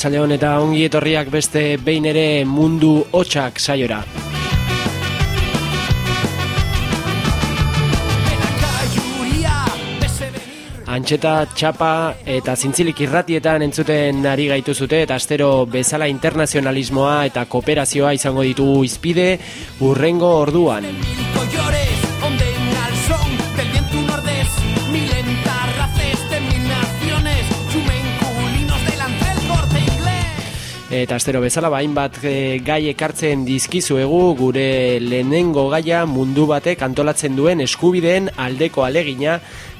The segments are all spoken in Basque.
Arratsaldeon eta ongi etorriak beste behin ere mundu hotxak saiora. Antxeta, txapa eta zintzilik irratietan entzuten ari gaitu zute eta astero bezala internazionalismoa eta kooperazioa izango ditugu izpide urrengo orduan. Eta astero bezala bain bat e, gai ekartzen dizkizuegu gure lehenengo gaia mundu batek antolatzen duen eskubideen aldeko alegina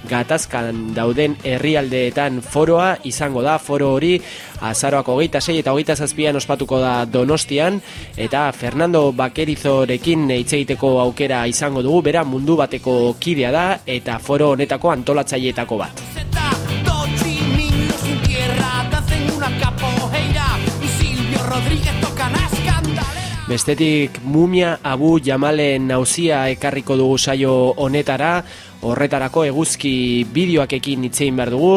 gatazkan dauden herrialdeetan. Foroa izango da foro hori azaroak hogeita sei eta hogeita zazpian ospatuko da donostian. Eta Fernando Bakerizorekin hitz egiteko aukera izango dugu. Bera mundu bateko kidea da eta foro honetako antolatzaileetako bat. Bestetik mumia abu jamalen nauzia ekarriko dugu saio honetara, horretarako eguzki bideoak ekin itzein behar dugu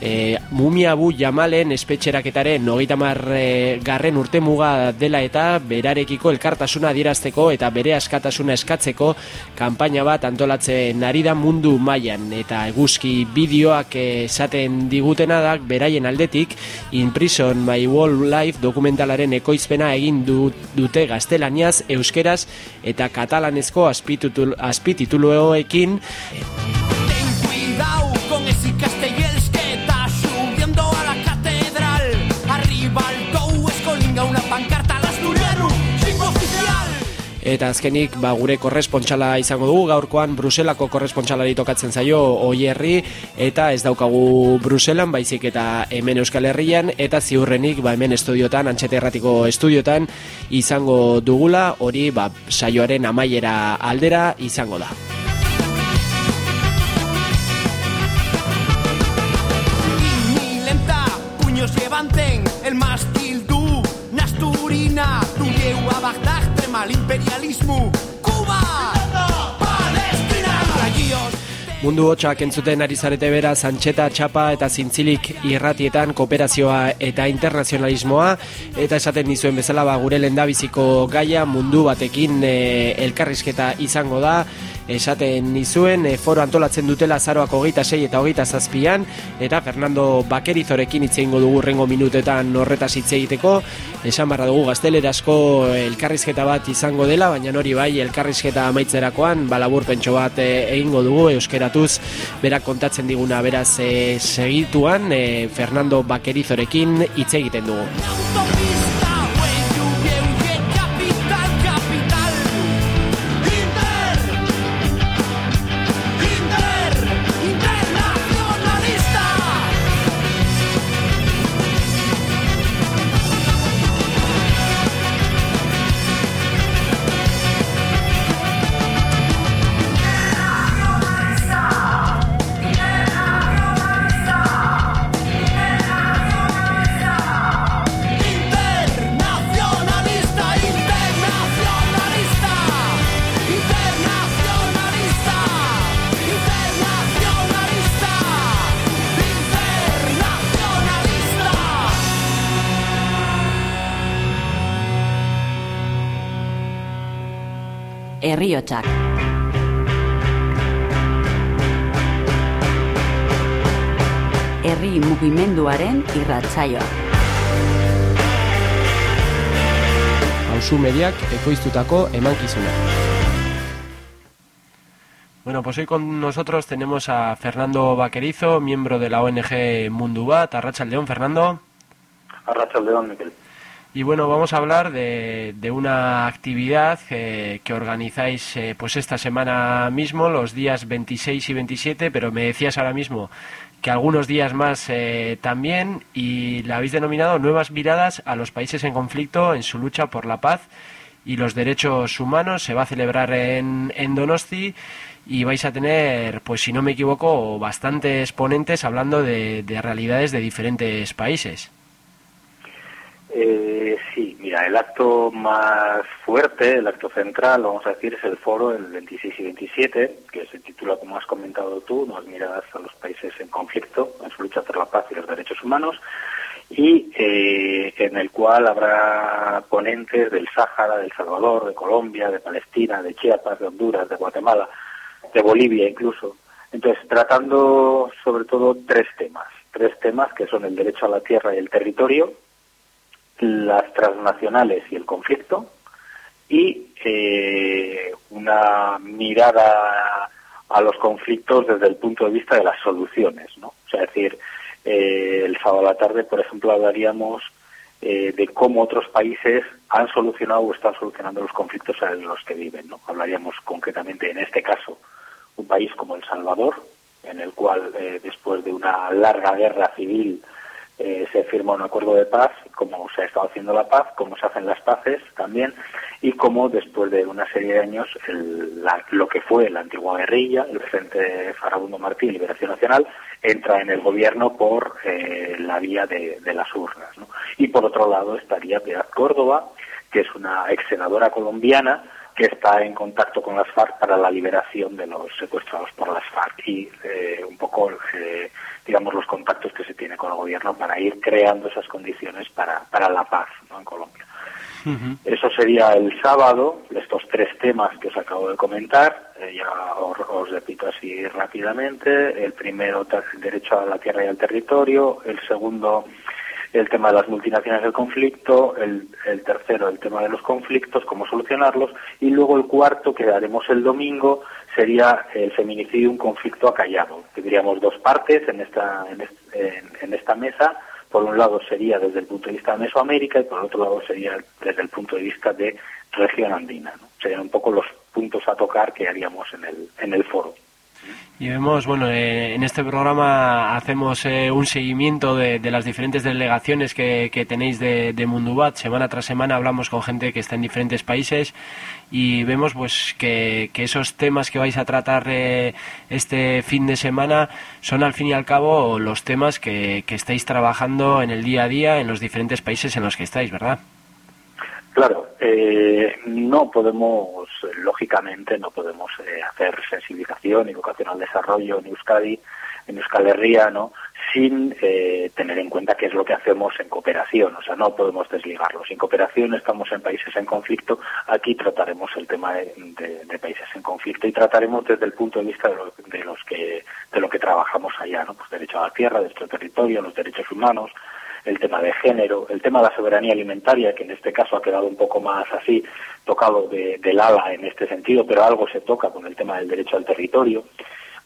e, Mumia Bu Jamalen espetxeraketaren nogeita e, garren urte muga dela eta berarekiko elkartasuna adierazteko eta bere askatasuna eskatzeko kanpaina bat antolatzen ari da mundu mailan. Eta eguzki bideoak esaten digutena da beraien aldetik In Prison My World Life dokumentalaren ekoizpena egin du, dute gaztelaniaz, euskeraz eta katalanezko azpitituloekin Ten cuidado con ese castellels Eta azkenik, ba, gure korrespontxala izango dugu, gaurkoan Bruselako korrespontxalari tokatzen zaio oierri, eta ez daukagu Bruselan, baizik eta hemen Euskal Herrian, eta ziurrenik, ba, hemen estudiotan, antxete erratiko estudiotan, izango dugula, hori, ba, saioaren amaiera aldera izango da. el mástil du Nasturina, tu lleu a Bagdad trema l'imperialismo Cuba, Palestina. Mundu hotxak entzuten ari zarete bera Sancheta, Txapa eta Zintzilik irratietan kooperazioa eta internazionalismoa. Eta esaten dizuen bezala ba, gure lendabiziko gaia mundu batekin e, elkarrizketa izango da esaten nizuen e, foro antolatzen dutela zaroak hogeita sei eta hogeita zazpian eta Fernando Bakerizorekin hitz dugu rengo minutetan horretaz hitz egiteko. Esan barra dugu gaztelerasko elkarrizketa bat izango dela baina hori bai elkarrizketa amaitzerakoan balabur pentso bat e, egingo dugu euskeratuz berak kontatzen diguna beraz e, segituan e, Fernando Bakerizorekin hitz egiten dugu herriotsak. Herri mugimenduaren irratsaioa. pausu mediak ekoiztutako emankizuna. Bueno, pues hoy con nosotros tenemos a Fernando Vaquerizo, miembro de la ONG Mundubat. Arracha el León, Fernando. Arracha el León, Miquel. Y bueno, vamos a hablar de, una actividad que, organizáis eh, pues esta semana mismo, los días 26 y 27, pero me decías ahora mismo que algunos días más eh, también, y la habéis denominado Nuevas miradas a los países en conflicto en su lucha por la paz y los derechos humanos. Se va a celebrar en Donosti y vais a tener, pues si no me equivoco, bastantes ponentes hablando de realidades de diferentes países. Eh, sí, mira, el acto más fuerte, el acto central, vamos a decir, es el foro el 26 y 27, que se titula, como has comentado tú, Nuevas miradas a los países en conflicto, en su lucha por la paz y los derechos humanos, y eh, en el cual habrá ponentes del Sáhara, del Salvador, de Colombia, de Palestina, de Chiapas, de Honduras, de Guatemala, de Bolivia incluso. Entonces, tratando sobre todo tres temas, tres temas que son el derecho a la tierra y el territorio, las transnacionales y el conflicto y eh, una mirada a los conflictos desde el punto de vista de las soluciones, ¿no? Es decir, eh, el sábado a la tarde, por ejemplo, hablaríamos eh, de cómo otros países han solucionado o están solucionando los conflictos en los que viven, ¿no? Hablaríamos concretamente, en este caso, un país como El Salvador, en el cual, después de una larga guerra civil, eh, se firma un acuerdo de paz, cómo se ha estado haciendo la paz, cómo se hacen las paces también, y cómo después de una serie de años lo que fue la antigua guerrilla, el Frente Farabundo Martí Liberación Nacional, entra en el gobierno por eh, la vía de, las urnas. Y por otro lado estaría Piedad Córdoba, que es una ex senadora colombiana, que está en contacto con las FARC para la liberación de los secuestrados por las FARC y eh, un poco, eh, digamos, los contactos que se tiene con el gobierno para ir creando esas condiciones para, para la paz en Colombia. Eso sería el sábado, estos tres temas que os acabo de comentar, eh, ya os, repito así rápidamente. El primero, el derecho a la tierra y al territorio. El segundo, el tema de las multinacionales del conflicto, el, tercero, el tema de los conflictos, cómo solucionarlos, y luego el cuarto, que haremos el domingo, sería el feminicidio, un conflicto acallado. Tendríamos dos partes en esta, en, esta mesa. Por un lado sería desde el punto de vista de Mesoamérica y por otro lado sería desde el punto de vista de región andina. Serían un poco los puntos a tocar que haríamos en el, en el foro. Y vemos, bueno, eh, en este programa hacemos eh, un seguimiento de, las diferentes delegaciones que, tenéis de, Mundubat. Semana tras semana hablamos con gente que está en diferentes países y vemos pues que, esos temas que vais a tratar eh, este fin de semana son al fin y al cabo los temas que, que estáis trabajando en el día a día en los diferentes países en los que estáis, ¿verdad? Claro, eh, no podemos, lógicamente, no podemos eh, hacer sensibilización, educación al desarrollo en Euskadi, en Euskal Herria, ¿no? sin eh, tener en cuenta qué es lo que hacemos en cooperación. O sea, no podemos desligarlo. Sin cooperación estamos en países en conflicto. Aquí trataremos el tema de, países en conflicto y trataremos desde el punto de vista de, de, los que de lo que trabajamos allá, ¿no? Pues derecho a la tierra, nuestro territorio, los derechos humanos, el tema de género, el tema de la soberanía alimentaria, que en este caso ha quedado un poco más así, tocado de, del ala en este sentido, pero algo se toca con el tema del derecho al territorio.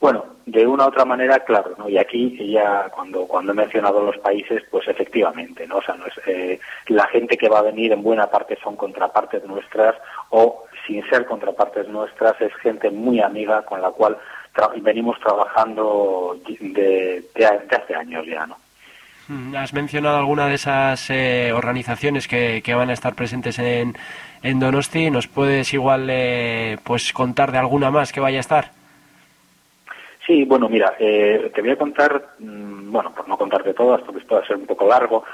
Bueno, de una u otra manera, claro, ¿no? Y aquí ya cuando cuando he mencionado los países, pues efectivamente, ¿no? O sea, no es, eh, la gente que va a venir en buena parte son contrapartes nuestras o sin ser contrapartes nuestras es gente muy amiga con la cual venimos trabajando de, de hace años ya, ¿no? Mm, has mencionado alguna de esas eh, organizaciones que, van a estar presentes en, en Donosti. ¿Nos puedes igual eh, pues contar de alguna más que vaya a estar? Sí, bueno, mira, eh, te voy a contar, mm, bueno, por no contarte todas, porque esto va a ser un poco largo,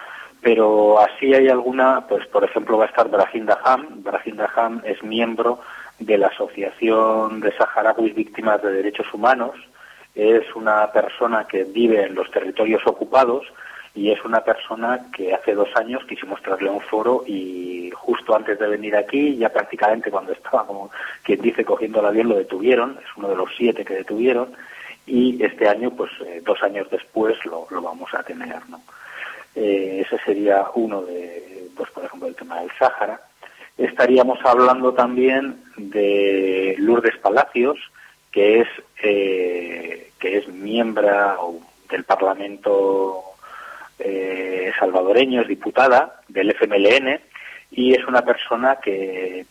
pero así hay alguna, pues por ejemplo va a estar Brahim Ham. Brahim Ham es miembro de la Asociación de Saharauis Víctimas de Derechos Humanos. Es una persona que vive en los territorios ocupados y es una persona que hace dos años quisimos traerle un foro y justo antes de venir aquí, ya prácticamente cuando estaba, como quien dice, cogiendo el avión, lo detuvieron, es uno de los siete que detuvieron, y este año, pues eh, dos años después, lo, lo vamos a tener, ¿no? Eh, ese sería uno de, pues por ejemplo, el tema del Sáhara. estaríamos hablando también de Lourdes Palacios, que es eh, que es miembro del Parlamento eh, salvadoreño, es diputada del FMLN y es una persona que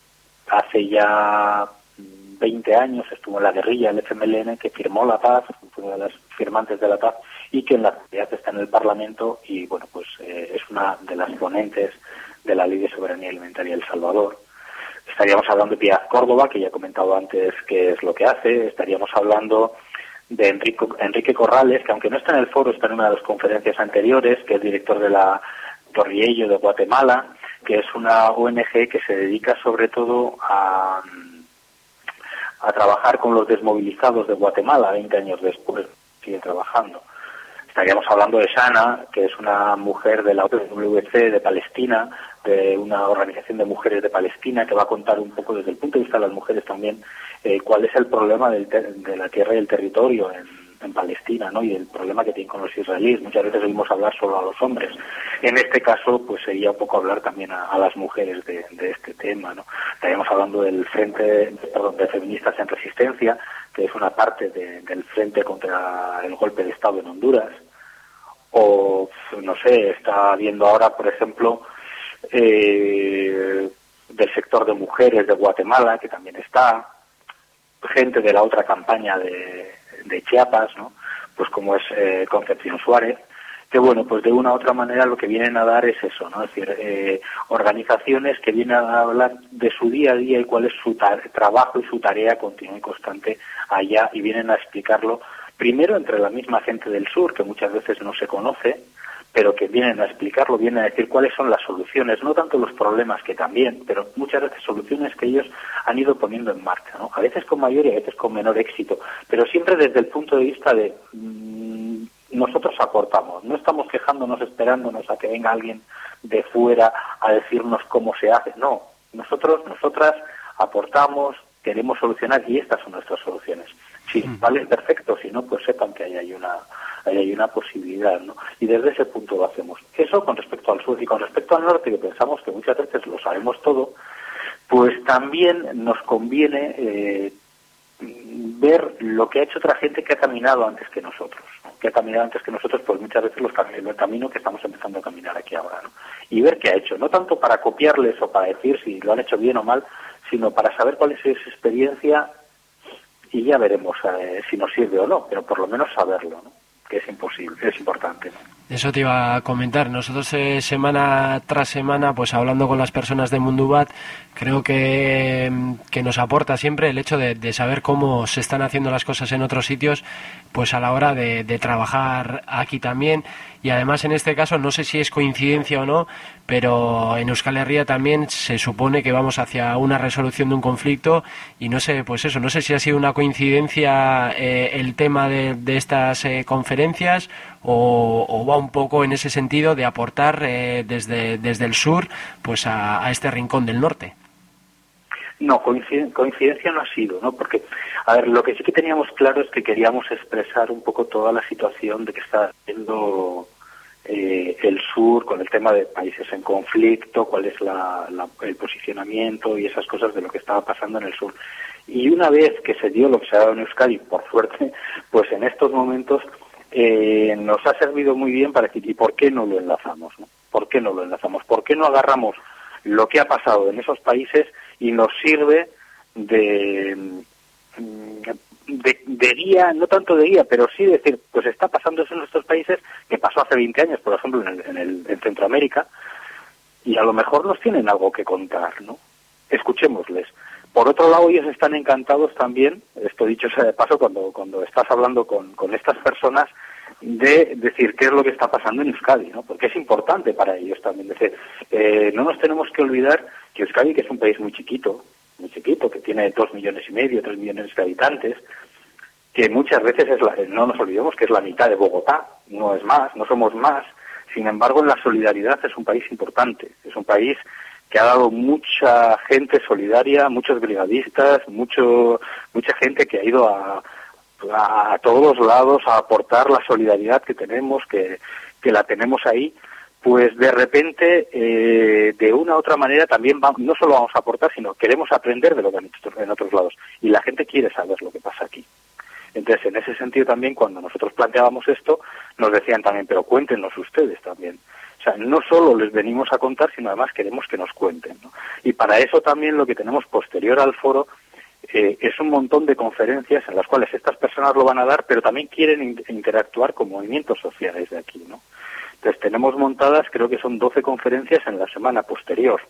hace ya 20 años estuvo en la guerrilla del FMLN, que firmó la paz, fue una de las firmantes de la paz y que en la actualidad está en el Parlamento y bueno pues eh, es una de las ponentes de la Ley de Soberanía Alimentaria de El Salvador. Estaríamos hablando de Piedad Córdoba, que ya he comentado antes qué es lo que hace. Estaríamos hablando de Enrique, Enrique Corrales, que aunque no está en el foro, está en una de las conferencias anteriores, que es director de la Torriello de Guatemala, que es una ONG que se dedica sobre todo a, a trabajar con los desmovilizados de Guatemala 20 años después, sigue trabajando. Estaríamos hablando de Shana, que es una mujer de la OWC de Palestina, de una organización de mujeres de Palestina, que va a contar un poco desde el punto de vista de las mujeres también eh, cuál es el problema del de la tierra y el territorio en, en Palestina, ¿no? Y el problema que tienen con los israelíes. Muchas veces oímos hablar solo a los hombres. En este caso, pues sería un poco hablar también a, las mujeres de, este tema, ¿no? Estaríamos hablando del Frente perdón, de Feministas en Resistencia, que es una parte del Frente contra el golpe de Estado en Honduras. O, no sé, está viendo ahora, por ejemplo, eh, del sector de mujeres de Guatemala, que también está, gente de la otra campaña de, Chiapas, ¿no? pues como es eh, Concepción Suárez, que bueno, pues de una u otra manera lo que vienen a dar es eso, ¿no? Es decir, eh, organizaciones que vienen a hablar de su día a día y cuál es su trabajo y su tarea continua y constante allá y vienen a explicarlo primero entre la misma gente del sur, que muchas veces no se conoce, pero que vienen a explicarlo, vienen a decir cuáles son las soluciones, no tanto los problemas que también, pero muchas veces soluciones que ellos han ido poniendo en marcha, ¿no? A veces con mayor y a veces con menor éxito, pero siempre desde el punto de vista de mm, nosotros aportamos, no estamos quejándonos, esperándonos a que venga alguien de fuera a decirnos cómo se hace, no, nosotros, nosotras aportamos, queremos solucionar y estas son nuestras soluciones. Si mm. vale, perfecto, si no, pues sepan que ahí hay una hay una posibilidad, ¿no? Y desde ese punto lo hacemos. Eso con respecto al sur y con respecto al norte, que pensamos que muchas veces lo sabemos todo, pues también nos conviene eh, ver lo que ha hecho otra gente que ha caminado antes que nosotros, que ha caminado antes que nosotros, pues muchas veces los el camino que estamos empezando a caminar aquí ahora, ¿no? Y ver qué ha hecho, no tanto para copiarles o para decir si lo han hecho bien o mal, sino para saber cuál es su experiencia y ya veremos eh, si nos sirve o no, pero por lo menos saberlo, ¿no? que es imposible, es importante. Eso te iba a comentar. Nosotros eh, semana tras semana, pues hablando con las personas de Mundubat, creo que, que nos aporta siempre el hecho de, saber cómo se están haciendo las cosas en otros sitios, pues a la hora de, de trabajar aquí también. Y además en este caso, no sé si es coincidencia o no, pero en Euskal Herria también se supone que vamos hacia una resolución de un conflicto y no sé, pues eso, no sé si ha sido una coincidencia eh, el tema de, de estas eh, conferencias o, va un poco en ese sentido de aportar eh, desde, desde el sur pues a, este rincón del norte. No, coincidencia no ha sido, ¿no? Porque, a ver, lo que sí que teníamos claro es que queríamos expresar un poco toda la situación de que está haciendo eh, el sur con el tema de países en conflicto, cuál es el posicionamiento y esas cosas de lo que estaba pasando en el sur. Y una vez que se dio lo que se ha dado en Euskadi, por suerte, pues en estos momentos eh, nos ha servido muy bien para decir, ¿y por qué no lo enlazamos? No? ¿Por qué no lo enlazamos? ¿Por qué no agarramos lo que ha pasado en esos países y nos sirve de, mm, de, guía, no tanto de guía, pero sí decir, pues está pasando eso en nuestros países, que pasó hace 20 años, por ejemplo, en, el, en, el, en Centroamérica, y a lo mejor nos tienen algo que contar, ¿no? Escuchémosles. Por otro lado, ellos están encantados también, esto dicho sea de paso, cuando, cuando estás hablando con, con estas personas, de decir qué es lo que está pasando en Euskadi, ¿no? Porque es importante para ellos también. decir, eh, no nos tenemos que olvidar que Euskadi, que es un país muy chiquito, muy chiquito, que tiene dos millones y medio, tres millones de habitantes, que muchas veces es la, no nos olvidemos que es la mitad de Bogotá, no es más, no somos más. Sin embargo, en la solidaridad es un país importante, es un país que ha dado mucha gente solidaria, muchos brigadistas, mucho, mucha gente que ha ido a, a todos lados a aportar la solidaridad que tenemos, que, que la tenemos ahí, pues de repente, eh, de una u otra manera, también no solo vamos a aportar, sino queremos aprender de lo que han hecho en otros lados. Y la gente quiere saber lo que pasa aquí. Entonces, en ese sentido también, cuando nosotros planteábamos esto, nos decían también, pero cuéntenos ustedes también. O sea, no solo les venimos a contar, sino además queremos que nos cuenten. Y para eso también lo que tenemos posterior al foro eh, es un montón de conferencias en las cuales estas personas lo van a dar, pero también quieren interactuar con movimientos sociales de aquí, ¿no? Entonces tenemos montadas, creo que son 12 conferencias en la semana posterior,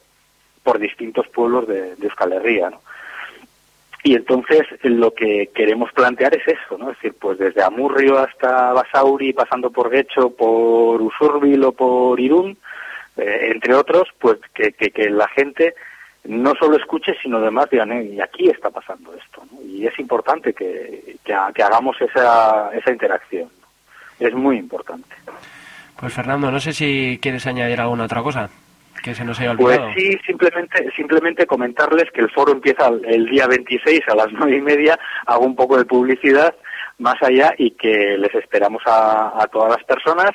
por distintos pueblos de, de Euskal Herria, ¿no? Y entonces lo que queremos plantear es eso, ¿no? Es decir, pues desde Amurrio hasta Basauri, pasando por Guecho, por Usurbil o por Irún, eh, entre otros, pues que, que, la gente no solo escuche, sino además digan, eh, y aquí está pasando esto. Y es importante que, que, hagamos esa, esa interacción. Es muy importante. Pues Fernando, no sé si quieres añadir alguna otra cosa que se nos haya olvidado. Pues sí, simplemente, simplemente comentarles que el foro empieza el día 26 a las nueve y media, hago un poco de publicidad más allá y que les esperamos a, todas las personas,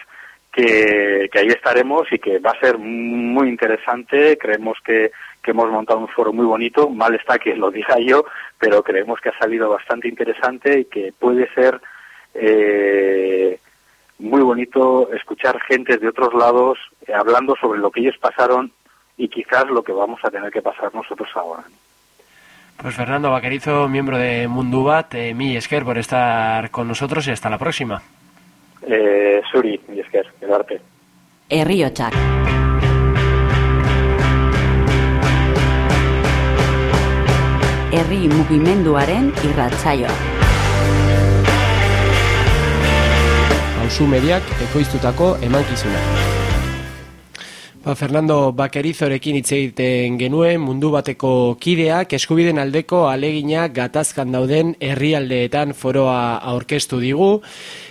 que, ahí estaremos y que va a ser muy interesante, creemos que, que hemos montado un foro muy bonito, mal está que lo diga yo, pero creemos que ha salido bastante interesante y que puede ser... Eh, muy bonito escuchar gente de otros lados eh, hablando sobre lo que ellos pasaron y quizás lo que vamos a tener que pasar nosotros ahora. Pues Fernando Vaquerizo, miembro de Mundubat, eh, mi esker por estar con nosotros y hasta la próxima. Eh, Suri, mi esker, arte. Herriotxak. Herri mugimenduaren irratzaioa. Pausu mediak ekoiztutako emankizuna. Ba, Fernando Bakerizorekin hitz egiten genuen mundu bateko kideak eskubiden aldeko alegina gatazkan dauden herrialdeetan foroa aurkeztu digu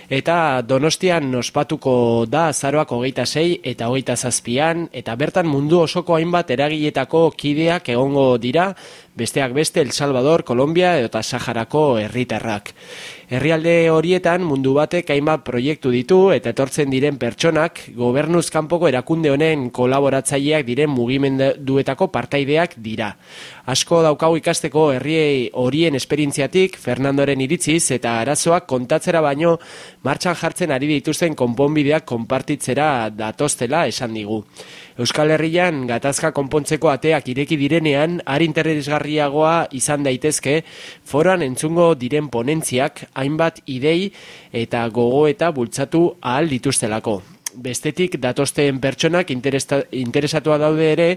eta Donostian ospatuko da azaroak hogeita sei eta hogeita zazpian eta bertan mundu osoko hainbat eragiletako kideak egongo dira besteak beste El Salvador, Kolombia eta Saharako herritarrak. Herrialde horietan mundu batek hainbat proiektu ditu eta etortzen diren pertsonak gobernuz kanpoko erakunde honen kolaboratzaileak diren mugimenduetako partaideak dira. Asko daukau ikasteko herriei horien esperientziatik Fernandoren iritziz eta arazoak kontatzera baino martxan jartzen ari dituzten konponbideak konpartitzera datostela esan digu. Euskal Herrian gatazka konpontzeko ateak ireki direnean, ari interesgarriagoa izan daitezke, foran entzungo diren ponentziak, hainbat idei eta gogo eta bultzatu ahal dituztelako. Bestetik datosten pertsonak interesatua daude ere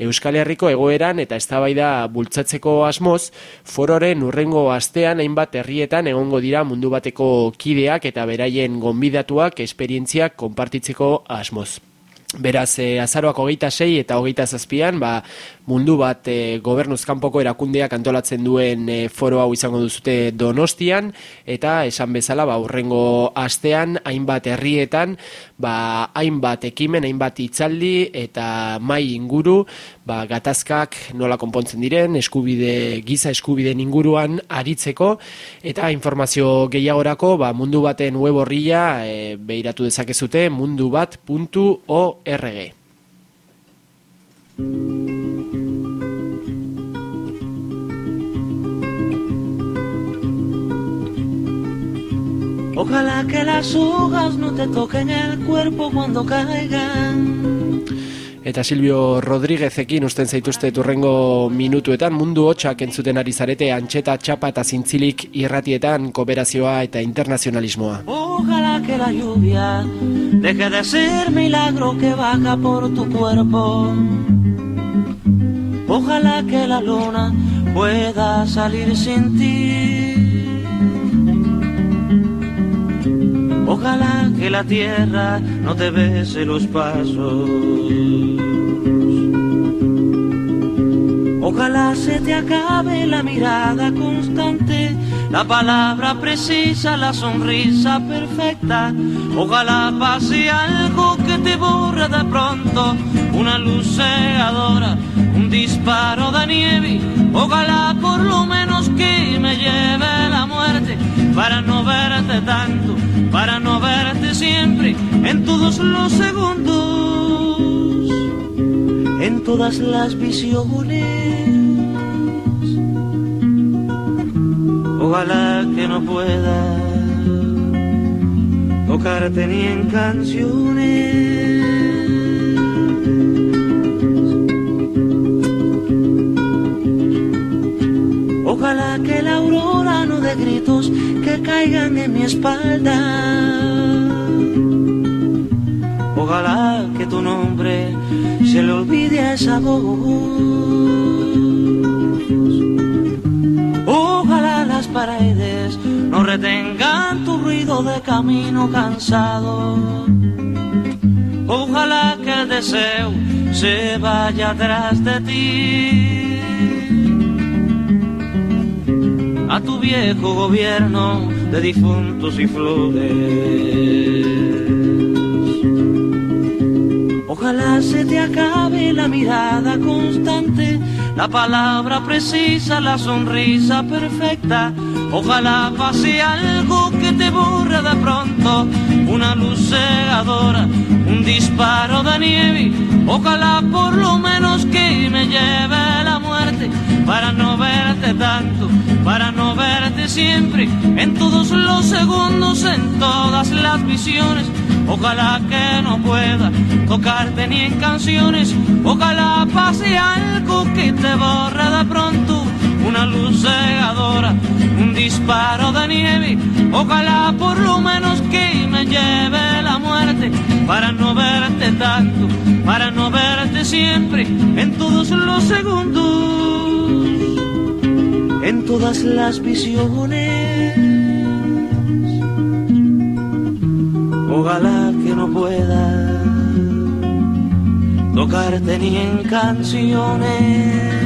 Euskal Herriko egoeran eta eztabaida bultzatzeko asmoz, fororen urrengo astean hainbat herrietan egongo dira mundu bateko kideak eta beraien gonbidatuak esperientziak konpartitzeko asmoz. Beraz, e, azaroak hogeita sei eta hogeita zazpian, ba, mundu bat e, gobernuz kanpoko erakundeak antolatzen duen e, foro hau izango duzute donostian, eta esan bezala, ba, urrengo astean, hainbat herrietan, ba, hainbat ekimen, hainbat itzaldi, eta mai inguru, ba, gatazkak nola konpontzen diren, eskubide, giza eskubideen inguruan aritzeko, eta informazio gehiagorako, ba, mundu baten web horria, e, behiratu dezakezute, mundu bat.org. Ojalá que las hojas no te toquen el cuerpo cuando caigan. Eta Silvio Rodríguezekin usten zaituzte turrengo minutuetan mundu hotxak entzuten ari zarete antxeta txapa eta zintzilik irratietan kooperazioa eta internazionalismoa. Ojalá que la lluvia deje de ser milagro que baja por tu cuerpo. Ojalá que la luna pueda salir sin ti. Ojalá que la tierra no te bese los pasos. Ojalá se te acabe la mirada constante, la palabra precisa, la sonrisa perfecta. Ojalá pase algo que te borra de pronto, una luz cegadora, un disparo de nieve. Ojalá por lo menos que me lleve la muerte para no verte tanto para no verte siempre en todos los segundos. en todas las visiones. Ojalá que no pueda tocarte ni en canciones. Ojalá que la aurora no dé gritos que caigan en mi espalda. Ojalá que tu nombre se le olvide a esa voz. No retengan tu ruido de camino cansado. Ojalá que el deseo se vaya atrás de ti. A tu viejo gobierno de difuntos y flores. Ojalá se te acabe la mirada constante, la palabra precisa, la sonrisa perfecta. Ojalá pase algo que te borre de pronto, una luz cegadora, un disparo de nieve. Ojalá por lo menos que me lleve la muerte para no verte tanto, para no verte siempre, en todos los segundos, en todas las visiones Ojalá que no pueda tocarte ni en canciones. Ojalá pase algo que te borre de pronto. Una luz cegadora, un disparo de nieve. Ojalá por lo menos que me lleve la muerte para no verte tanto, para no verte siempre en todos los segundos, en todas las visiones. Ojalá que no pueda tocarte ni en canciones.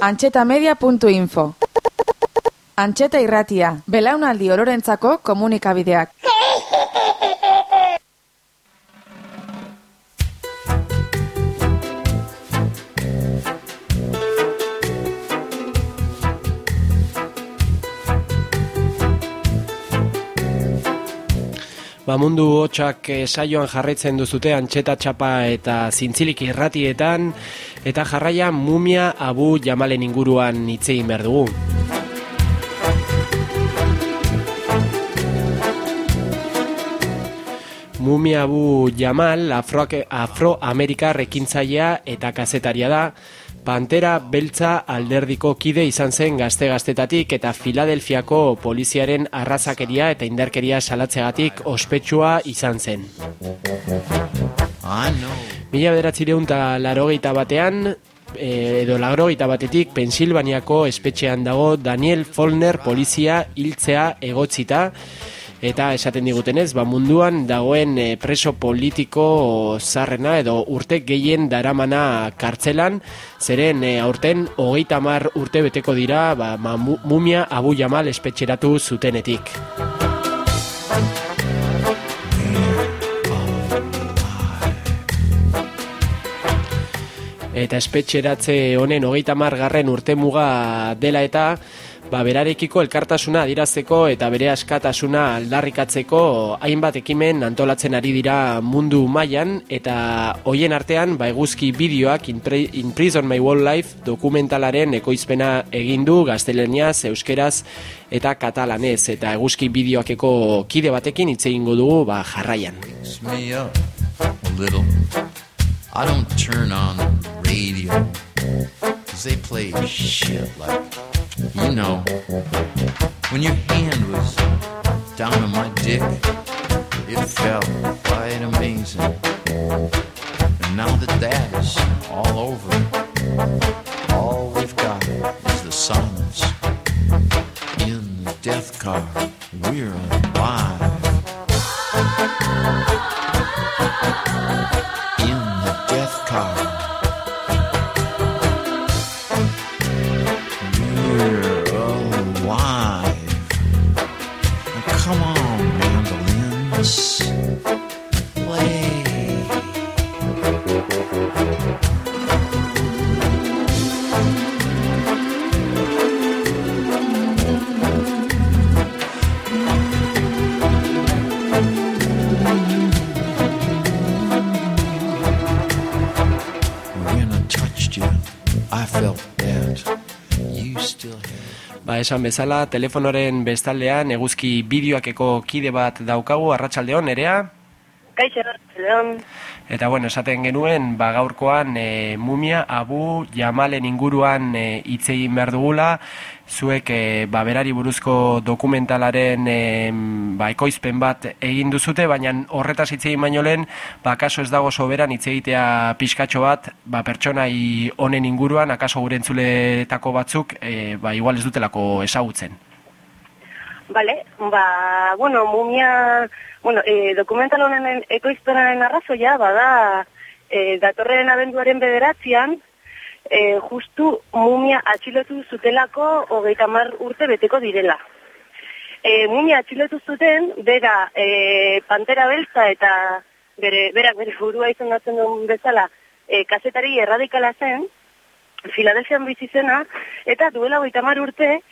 Anchetamedia.info Antxeta irratia, belaunaldi ororentzako komunikabideak. Ba mundu hotxak eh, saioan jarretzen duzute antxeta txapa eta zintzilik irratietan eta jarraia mumia abu jamalen inguruan hitzein behar dugu. Mumia Abu Jamal Afroamerika Afro rekintzailea eta kazetaria da. Pantera beltza alderdiko kide izan zen gazte-gaztetatik eta Filadelfiako poliziaren arrazakeria eta indarkeria salatzegatik ospetsua izan zen. Mila bederatzireun eta larogeita batean, e, edo larogeita batetik, Pensilvaniako espetxean dago Daniel Follner polizia hiltzea egotzita, eta esaten digutenez, ba munduan dagoen e, preso politiko zarrena edo urte gehien daramana kartzelan, zeren e, aurten hogeita mar urte beteko dira ba, ma, mumia abu jamal espetxeratu zutenetik. Eta espetxeratze honen hogeita mar garren urte muga dela eta ba, berarekiko elkartasuna adirazteko eta bere askatasuna aldarrikatzeko hainbat ekimen antolatzen ari dira mundu mailan eta hoien artean ba, eguzki bideoak In Prison My World Life dokumentalaren ekoizpena egin du gazteleniaz, euskeraz eta katalanez eta eguzki bideoakeko kide batekin hitz egingo dugu ba, jarraian. I don't turn on radio they play shit like You know, when your hand was down on my dick, it felt quite amazing. And now that that is all over, all we've got is the silence. In the death car, we're alive. In the death car. Esan bezala, telefonoren bestaldean eguzki bideoakeko kide bat daukagu, arratsaldeon erea? Kaixo, arratsaldeon. Eta bueno, esaten genuen, ba, gaurkoan e, mumia, abu, jamalen inguruan e, hitz egin behar dugula, zuek e, ba, berari buruzko dokumentalaren e, ba, ekoizpen bat egin duzute, baina horretaz hitz egin baino lehen, ba, kaso ez dago soberan hitz egitea pixkatxo bat, ba, pertsonai honen inguruan, akaso gure entzuletako batzuk, e, ba, igual ez dutelako ezagutzen. Vale, ba, bueno, mumia, bueno, e, dokumental honen ekoizpenaren arrazoia, bada, e, datorren abenduaren bederatzean, e, justu mumia atxilotu zutelako hogeita mar urte beteko direla. E, mumia atxilotu zuten, bera, e, pantera beltza eta bere, berak bere burua izan duen bezala, e, kasetari erradikala zen, Filadelfian bizizena, eta duela hogeita mar urte,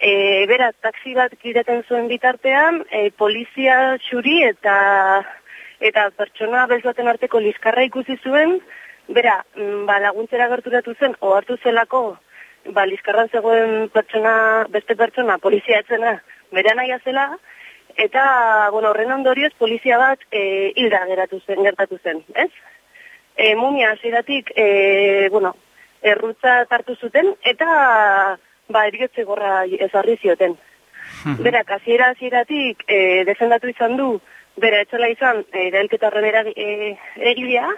e, bera, taksi bat kireten zuen bitartean, e, polizia xuri eta eta pertsona bezbaten arteko liskarra ikusi zuen, bera, mm, ba, laguntzera gerturatu zen, ohartu zelako, ba, liskarran zegoen pertsona, beste pertsona, polizia etzena, bera nahi zela, eta, bueno, horren ondorioz, polizia bat e, hilda geratu zen, gertatu zen, ez? E, mumia, ziratik, e, bueno, errutza hartu zuten, eta ba, eriotze gorra ezarri zioten. Mhm. Berak, aziera azieratik e, defendatu izan du, bera etxela izan, e, dailketa horren e, egilea,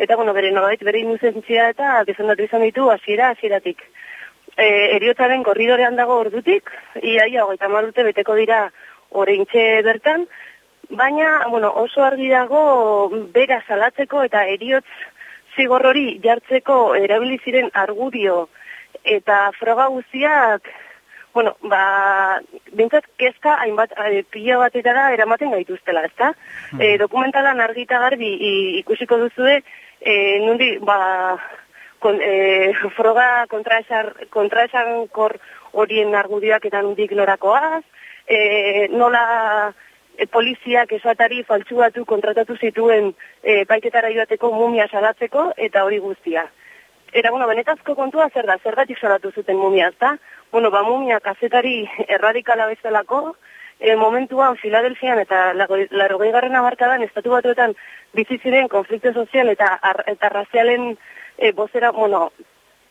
eta, bueno, bere nogait, bere inuzentzia eta defendatu izan ditu aziera azieratik. E, eriotzaren korridorean dago ordutik, iaia, hogeita marute beteko dira oreintxe bertan, baina, bueno, oso argi dago bera salatzeko eta eriotz zigorrori jartzeko erabiliziren argudio, eta froga guztiak, bueno, ba, bintzat kezka hainbat e, pila batetara eramaten gaituztela, ezta? Hmm. E, dokumentalan argita garbi ikusiko duzue, e, nundi, ba, kon, e, froga kontraesan kor horien argudioak eta nundik norakoaz, e, nola e, poliziak esatari faltsuatu kontratatu zituen e, paiketara joateko mumia salatzeko eta hori guztia. Eta, bueno, benetazko kontua zer da, zer gatik salatu zuten mumia, ezta? Bueno, ba, mumia kazetari erradikala bezalako, e, momentuan Filadelfian eta larogei garren abarkadan estatu batuetan biziziren konflikte sozial eta eta razialen e, bozera, bueno,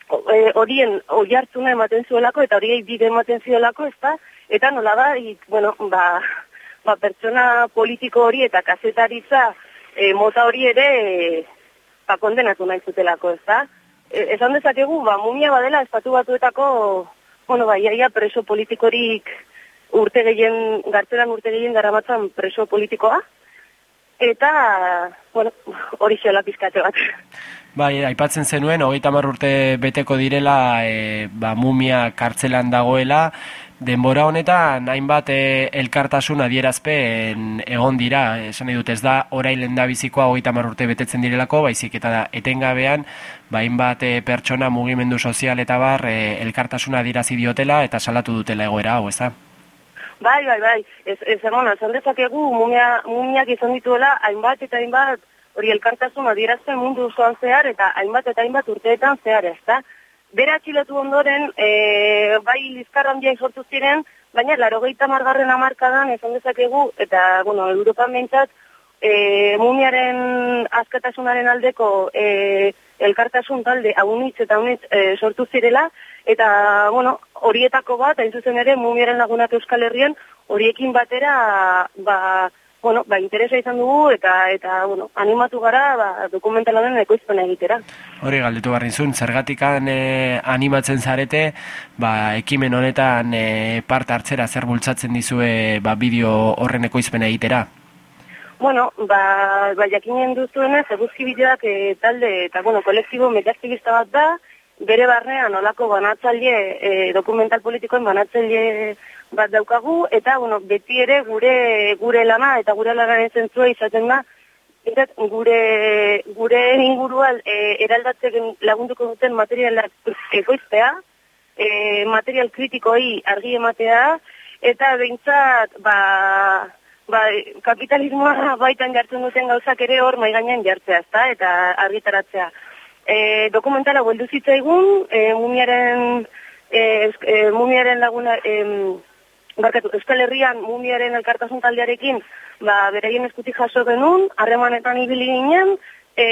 e, horien oi hartzuna ematen zuelako eta horiei bide ematen zuelako, ezta? Eta nola da, bueno, ba, ba, pertsona politiko hori eta kazetaritza e, mota hori ere e, ba, kondenatu nahi zutelako, ezta? E, esan dezakegu, ba, mumia badela estatu batuetako, bueno, ba, iaia preso politikorik urte gehien, gartzeran urte gehien garamatzen preso politikoa, eta, bueno, hori xela pizkate bat. Bai, aipatzen zenuen, hogeita urte beteko direla, e, ba, mumia kartzelan dagoela, Denbora honetan hainbat e, elkartasun adierazpen egon dira, esan nahi dut ez da orain lenda bizikoa hogeita urte betetzen direlako, baizik eta da etengabean, ba, hainbat e, pertsona mugimendu sozial eta bar e, elkartasuna adierazi diotela eta salatu dutela egoera hau, ez da? Bai, bai, bai, ez, ez emona, esan dezakegu mumia, mumiak izan dituela hainbat eta hainbat hori elkartasun adierazpen mundu osoan zehar eta hainbat eta hainbat urteetan zehar, ez da? bera atxilotu ondoren, e, bai lizkar handiak sortu ziren, baina laro gehieta margarren amarkadan esan dezakegu, eta, bueno, Europan behintzat, e, mumiaren askatasunaren aldeko e, elkartasun talde haunitz eta haunitz e, sortu zirela, eta, bueno, horietako bat, hain zuzen ere, mumiaren lagunak euskal herrien, horiekin batera, ba, bueno, ba, interesa izan dugu eta eta bueno, animatu gara ba, dokumentalaren ekoizpena egitera. Hori galdetu barrizun, zergatikan e, animatzen zarete, ba, ekimen honetan e, parte hartzera zer bultzatzen dizue ba, bideo horren ekoizpena egitera? Bueno, ba, ba jakinen duzuenez, eguzki bideoak e, talde eta bueno, kolektibo metaktivista bat da, bere barnean olako banatzaile, e, dokumental politikoen banatzaile bat daukagu, eta, bueno, beti ere gure gure lana eta gure lanaren zentzua izaten da, eta gure, gure ingurual e, eraldatzen lagunduko duten materialak ekoiztea, e, material kritikoi argi ematea, eta behintzat, ba, ba, kapitalismoa baitan jartzen duten gauzak ere hor maiganean jartzea, ezta? eta argitaratzea. E, dokumentala gueldu zitzaigun, e, mumiaren e, e, mumiaren laguna, e, barkatu, Euskal Herrian mumiaren elkartasun taldearekin, ba, beraien eskutik jaso genuen, harremanetan ibili ginen, e,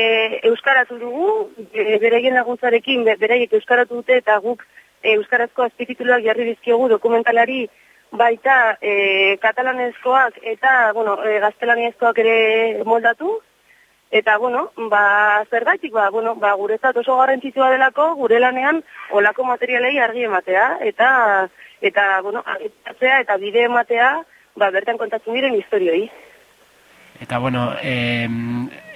euskaratu dugu, e, beraien laguntzarekin, be, beraiek euskaratu dute eta guk e, euskarazko azpitituluak jarri dizkiogu dokumentalari baita e, katalanezkoak eta bueno, e, gaztelaniezkoak ere moldatu, Eta, bueno, ba, zer gaitik, ba, bueno, ba, guretzat oso garrantzitsua delako, gure lanean, olako materialei argi ematea, eta, eta bueno, argitatzea eta bide ematea, ba, bertan kontatzen diren historioi. Eta, bueno, eh,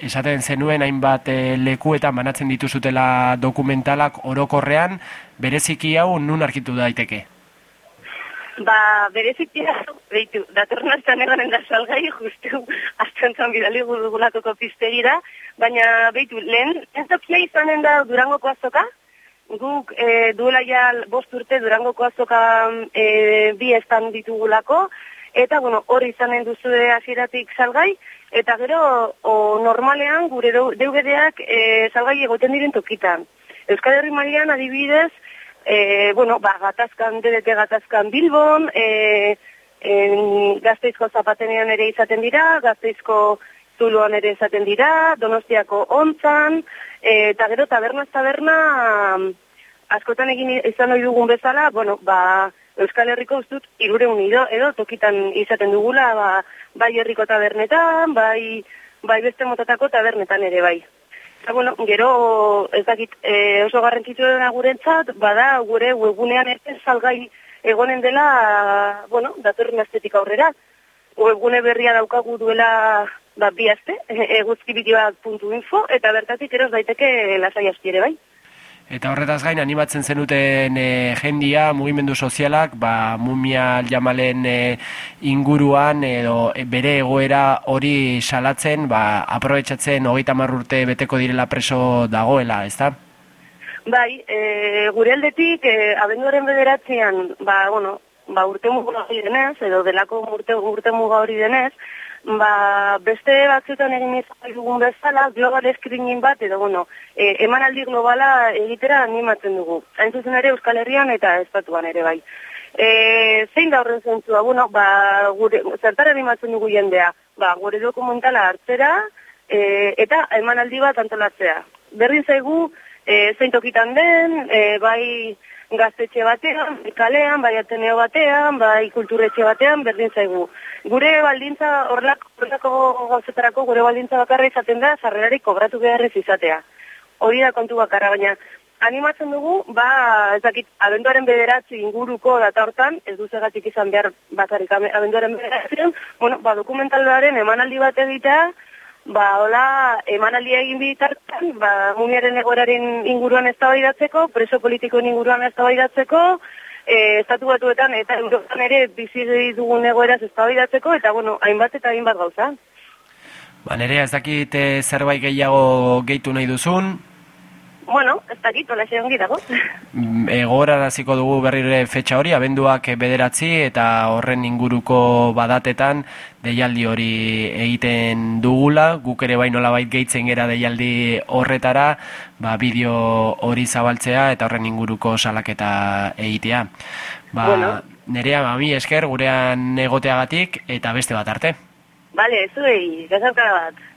esaten zenuen hainbat eh, leku eta manatzen dituzutela dokumentalak orokorrean, bereziki hau nun arkitu daiteke? Ba, berezik dira, behitu, datorren aztean egonen da salgai, justu, aztentzan bidali gudugulatuko pistegira, baina, behitu, lehen, ez tokia izanen da durangoko azoka, guk e, duela ja bost urte durangoko azoka e, bi estan ditugulako, eta, bueno, hori izanen duzu hasieratik salgai, eta gero, o, normalean, gure deugedeak e, salgai egoten diren tokitan. Euskal Herri Marian, adibidez, e, bueno, ba, gatazkan, dedete gatazkan Bilbon, e, en, gazteizko zapatenean ere izaten dira, gazteizko zuluan ere izaten dira, donostiako ontzan, e, eta gero taberna taberna askotan egin izan ohi dugun bezala, bueno, ba, Euskal Herriko ustut irure unido, edo tokitan izaten dugula, ba, bai herriko tabernetan, bai, bai beste motatako tabernetan ere bai. Eta, bueno, gero, ez dakit, e, oso garrantzitu dena gurentzat, bada, gure webunean ez salgai egonen dela, bueno, datorren estetik aurrera. Webgune berria daukagu duela, ba, bi azte, eguzkibideoak.info, eta bertatik eros daiteke lasai askiere bai. Eta horretaz gain, animatzen zenuten e, jendia, mugimendu sozialak, ba, mumia jamalen e, inguruan edo e, bere egoera hori salatzen, ba, aprobetsatzen hogeita urte beteko direla preso dagoela, ez da? Bai, e, gure aldetik, e, abenduaren bederatzean, ba, bueno, ba, urte muga hori denez, edo delako urte, urte muga hori denez, ba, beste batzutan egin dugun bezala, global screening bat, edo, bueno, e, emanaldi globala egitera animatzen dugu. Hain zuzen ere Euskal Herrian eta Estatuan ere bai. E, zein da horren zentzua, bueno, ba, gure, zertara animatzen dugu jendea, ba, gure dokumentala hartzera, e, eta emanaldi bat antolatzea. Berdin zaigu, e, zein tokitan den, e, bai, gaztetxe batean, kalean, bai ateneo batean, bai kulturetxe batean, berdin zaigu. Gure baldintza, horrelako gauzetarako, gure baldintza bakarra izaten da, zarrerari kobratu beharrez izatea. Hori da kontu bakarra, baina animatzen dugu, ba, ez dakit, abenduaren bederatzi inguruko data hortan, ez duzegatik izan behar bakarrik abenduaren bederatzi, bueno, ba, dokumentalaren emanaldi bat egitea, ba, hola, emanaldia egin bitartan, ba, mumiaren egoraren inguruan ez da preso politikoen inguruan ez da e, estatu batuetan eta Europan ere bizi dugun egoeraz ez da eta, bueno, hainbat eta hainbat gauza. Ba, nerea, ez dakit eh, zerbait gehiago gehitu nahi duzun, Bueno, ez dakit, hola xe ongi dago. Mm, Egora raziko dugu berrire fetxa hori, abenduak bederatzi eta horren inguruko badatetan deialdi hori egiten dugula, guk ere baino labait gehitzen gera deialdi horretara, ba, bideo hori zabaltzea eta horren inguruko salaketa egitea. Ba, bueno. Nerea, mami esker, gurean egoteagatik eta beste bat arte. Bale, zuei, gazarkara bat.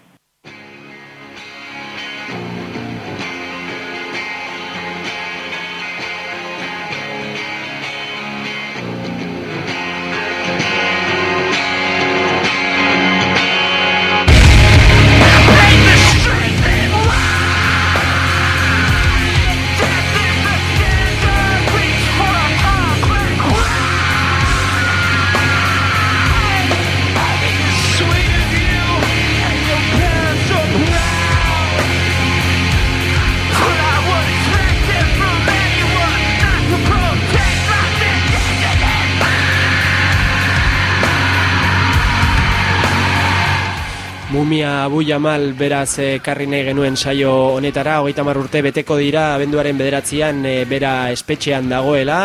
Mumia Abu Jamal beraz ekarri nahi genuen saio honetara, hogeita urte beteko dira abenduaren bederatzean e, bera espetxean dagoela,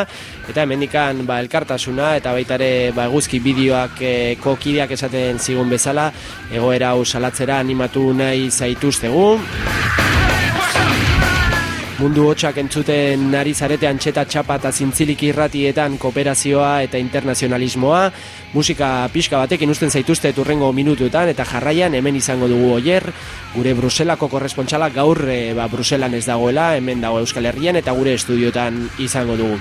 eta hemendikan ba, elkartasuna eta baitare ba, eguzki bideoak e, kokideak esaten zigun bezala, egoera hau salatzera animatu nahi zaituztegu. Mundu hotxak entzuten nari zarete antxeta txapa eta zintzilik irratietan kooperazioa eta internazionalismoa, musika pixka batekin usten zaituzte turrengo minutuetan eta jarraian hemen izango dugu oier, gure Bruselako korrespontxala gaur e, ba, Bruselan ez dagoela, hemen dago Euskal Herrian eta gure estudiotan izango dugu.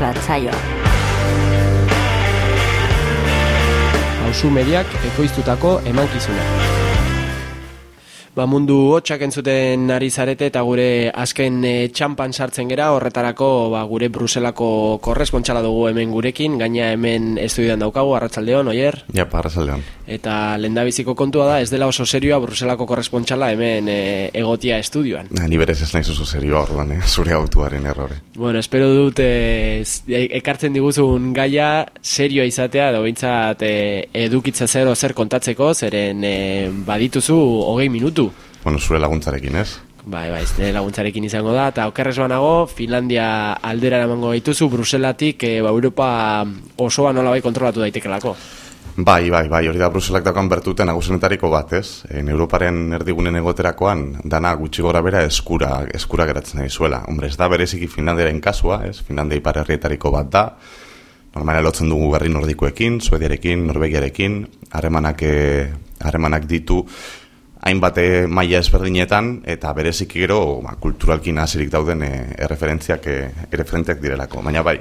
Irratsaioa. Hauzu mediak ekoiztutako emankizuna ba, mundu hotxak entzuten ari zarete eta gure azken e, txampan sartzen gera horretarako ba, gure Bruselako korrespontxala dugu hemen gurekin, gaina hemen estudian daukagu, arratsaldeon oier? Ja, pa, arratsaldeon. Eta lendabiziko kontua da, ez dela oso serioa Bruselako korrespontxala hemen e, egotia estudioan. Na, ni berez ez naiz oso serioa orduan, eh? zure autuaren errore. Bueno, espero dut e, ekartzen diguzun gaia serioa izatea, edo bintzat e, edukitza zero zer kontatzeko, zeren e, badituzu hogei minutu bueno, zure laguntzarekin, ez? Bai, bai, zure laguntzarekin izango da, eta okerrez banago, Finlandia aldera eramango gaituzu, Bruselatik, e, ba, Europa osoa nola bai kontrolatu daitekelako. Bai, bai, bai, hori da Bruselak daukan bertuten agusenetariko bat, ez? En Europaren erdigunen egoterakoan, dana gutxi gora bera eskura, eskura geratzen nahi zuela. Hombre, ez da bereziki Finlandiaren kasua, ez? Finlandia ipar bat da, Normalera lotzen dugu garri nordikoekin, suediarekin, norvegiarekin, harremanak, eh, harremanak ditu, hainbat maila ezberdinetan eta berezik gero ba, kulturalkin hasirik dauden e, erreferentziak e, erreferentziak direlako, baina bai.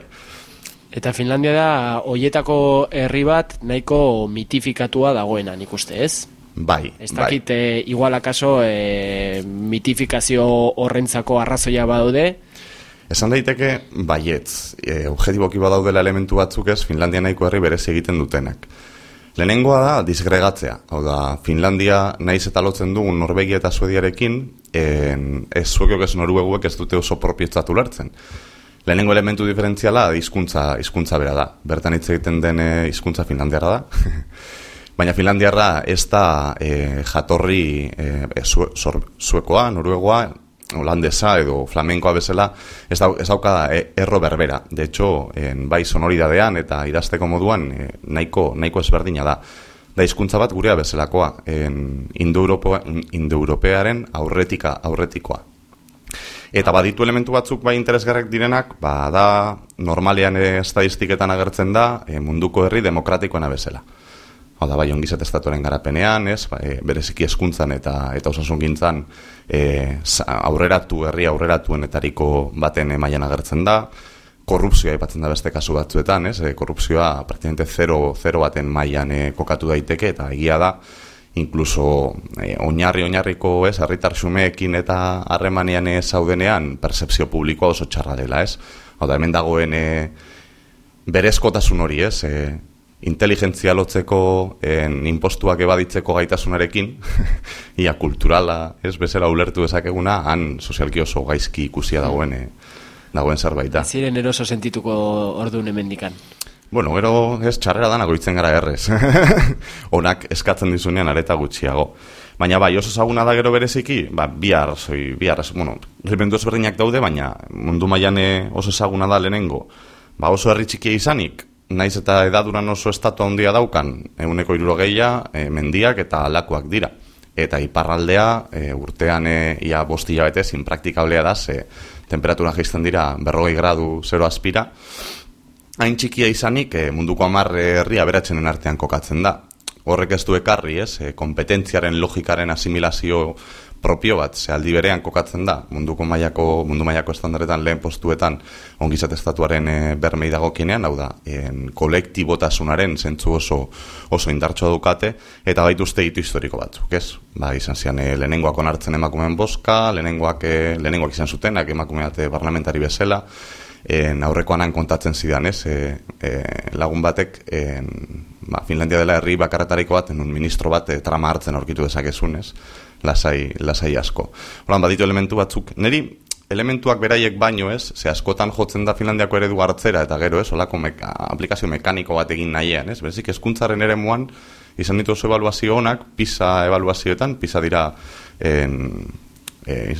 Eta Finlandia da hoietako herri bat nahiko mitifikatua dagoena, nik uste, ez? Bai, ez dakit, bai. E, igual akaso e, mitifikazio horrentzako arrazoia badaude, Esan daiteke, baietz, e, objetiboki badaudela elementu batzuk ez, Finlandia nahiko herri berez egiten dutenak. Lehenengoa da disgregatzea. Hau da, Finlandia naiz eta lotzen dugun Norvegia eta Suediarekin, en, ez zuekiok ez norueguek ez dute oso propietzatu lartzen. Lehenengo elementu diferentziala hizkuntza hizkuntza bera da. Bertan hitz egiten den hizkuntza finlandiarra da. Baina finlandiarra ez da e, jatorri e, suekoa, noruegoa, holandesa edo flamenkoa bezala, ez, dau, ez dauka e, erro berbera. De hecho, en, bai sonoridadean eta idazteko moduan e, nahiko, nahiko ezberdina da. Da hizkuntza bat gurea bezalakoa, indo-europearen aurretika, aurretikoa. Eta baditu elementu batzuk bai interesgarrek direnak, ba da normalean estadistiketan agertzen da e, munduko herri demokratikoena bezala. Hau da, bai, ongizat estatuaren garapenean, ez, ba, e, bereziki eskuntzan eta eta osasun gintzan e, aurreratu, herri aurreratuenetariko baten emaian agertzen da, korrupzioa ipatzen da beste kasu batzuetan, ez, e, korrupzioa praktikamente zero, baten mailan e, kokatu daiteke, eta egia da, inkluso e, oinarri oinarriko ez, herritar xumeekin eta harremanean ez zaudenean, percepzio publikoa oso txarra dela, ez. Hau da, hemen dagoen e, berezkotasun hori, ez, e, inteligentzia lotzeko en, impostuak ebaditzeko gaitasunarekin, ia kulturala, ez bezala ulertu ezakeguna, han sozialki oso gaizki ikusia dagoen, eh, dagoen zerbait da. Ziren eroso sentituko ordu nemendikan. Bueno, gero ez txarrera dana goitzen gara errez. Onak eskatzen dizunean areta gutxiago. Baina bai, oso zaguna da gero bereziki, ba, bihar, zoi, bihar, bueno, repentu ezberdinak daude, baina mundu mailan eh, oso ezaguna da lehenengo, ba oso herri txikia izanik, naiz eta edaduran oso estatu handia daukan, eguneko irurogeia, e, mendiak eta alakoak dira. Eta iparraldea e, urtean e, ia bostila bete zin praktikablea da, ze temperatura jaizten dira berrogei gradu zero aspira. Hain txikia izanik e, munduko amarre herria beratzenen artean kokatzen da. Horrek ez du ekarri, ez, kompetentziaren logikaren asimilazio propio bat, ze aldi berean kokatzen da, munduko mailako mundu mailako estandaretan lehen postuetan ongizat estatuaren e, bermei dagokinean, hau da, en, kolektibotasunaren zentzu oso, oso indartsoa dukate, eta baituzte hitu historiko batzuk, ez? Ba, izan zian, e, lehenengoak onartzen emakumeen boska, lehenengoak, e, lehenengoak izan zutenak emakumeate parlamentari bezala, en, aurrekoan kontatzen zidan, ez? E, e, lagun batek, en, ba, Finlandia dela herri bakarretariko bat, en un ministro bat, e, trama hartzen aurkitu dezakezun, ez? lasai, lasai asko. Horan, baditu elementu batzuk. Neri, elementuak beraiek baino ez, ze askotan jotzen da Finlandiako eredu hartzera, eta gero ez, olako meka, aplikazio mekaniko bat egin nahian, ez? Bezik, eskuntzaren ere muan, izan ditu oso evaluazio honak, pisa evaluazioetan, pisa dira en, eh,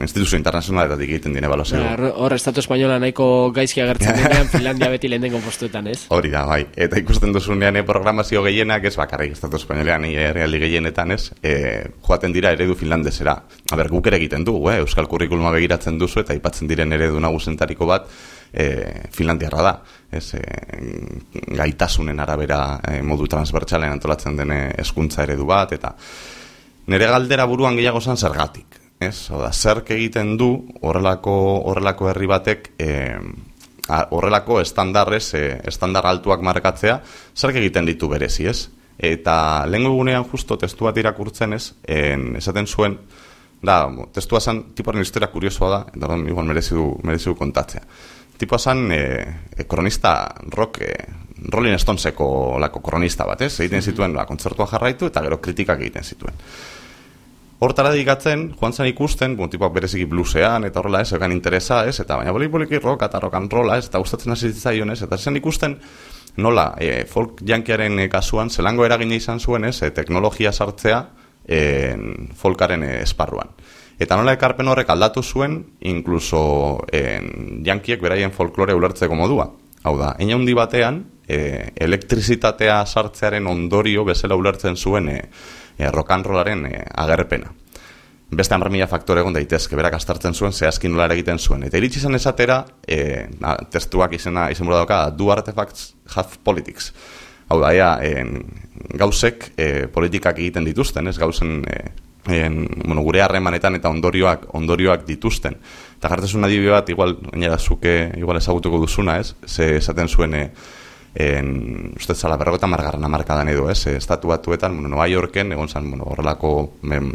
instituzio internazionaletatik egiten dine balozio. Hor, Estatu Espainola nahiko gaizki agertzen denean, Finlandia beti lehen den postuetan, ez? Hori da, bai. Eta ikusten duzunean, eh, programazio gehienak, ez bakarrik Estatu Espainolean, eh, realdi gehienetan, ez, eh, joaten dira eredu finlandesera. Aber, guk ere egiten dugu, eh, Euskal Kurrikuluma begiratzen duzu, eta aipatzen diren eredu nagusentariko bat, e, Finlandiarra da. Ez, e, gaitasunen arabera e, modu transbertsalen antolatzen dene eskuntza eredu bat, eta nire galdera buruan gehiago zan zergatik ez? Oda, zerk egiten du horrelako horrelako herri batek e, horrelako estandarrez, e, estandar altuak markatzea, zerk egiten ditu berezi, ez? Eta lehen gunean justo testu bat irakurtzen ez, en, esaten zuen, da, testua zan, tipuaren historia kuriosoa da, eta hori igual merezi du, merezi du kontatzea. Tipua zan, e, e, kronista rock, e, Rolling Stoneseko lako kronista bat, ez? Egiten zituen, ba, kontzertua jarraitu, eta gero kritikak egiten zituen. Hortara dikatzen, joan zen ikusten, bon, tipuak bereziki blusean, eta horrela ez, egan interesa, ez, eta baina boli poliki rock, eta rock and rolla, ez, eta gustatzen hasi zitzaion, ez, eta zen ikusten, nola, e, folk jankiaren e, kasuan, zelango eragina izan zuen, ez, e, teknologia sartzea e, folkaren esparruan. Eta nola ekarpen horrek aldatu zuen, inkluso e, jankiek beraien folklore ulertzeko modua. Hau da, ena hundi batean, e, elektrizitatea sartzearen ondorio bezala ulertzen zuen, e, e, rock'n'rollaren e, agerpena. Beste mila faktore egon daitezke, berak astartzen zuen, zehazkin nola egiten zuen. Eta iritsi zen esatera, e, na, testuak izena, izen bura dauka, do artifacts have politics. Hau da, ea, gauzek e, politikak egiten dituzten, ez gauzen e, en, bueno, gure harremanetan eta ondorioak ondorioak dituzten. Eta jartzen adibide bat, igual, gainera zuke, igual ezagutuko duzuna, ez? Ze esaten zuen, e, en uste zala berrogeta margarren amarkadan edo, ez, estatu batuetan, bueno, Nueva Yorken, egon zan, bueno, horrelako men,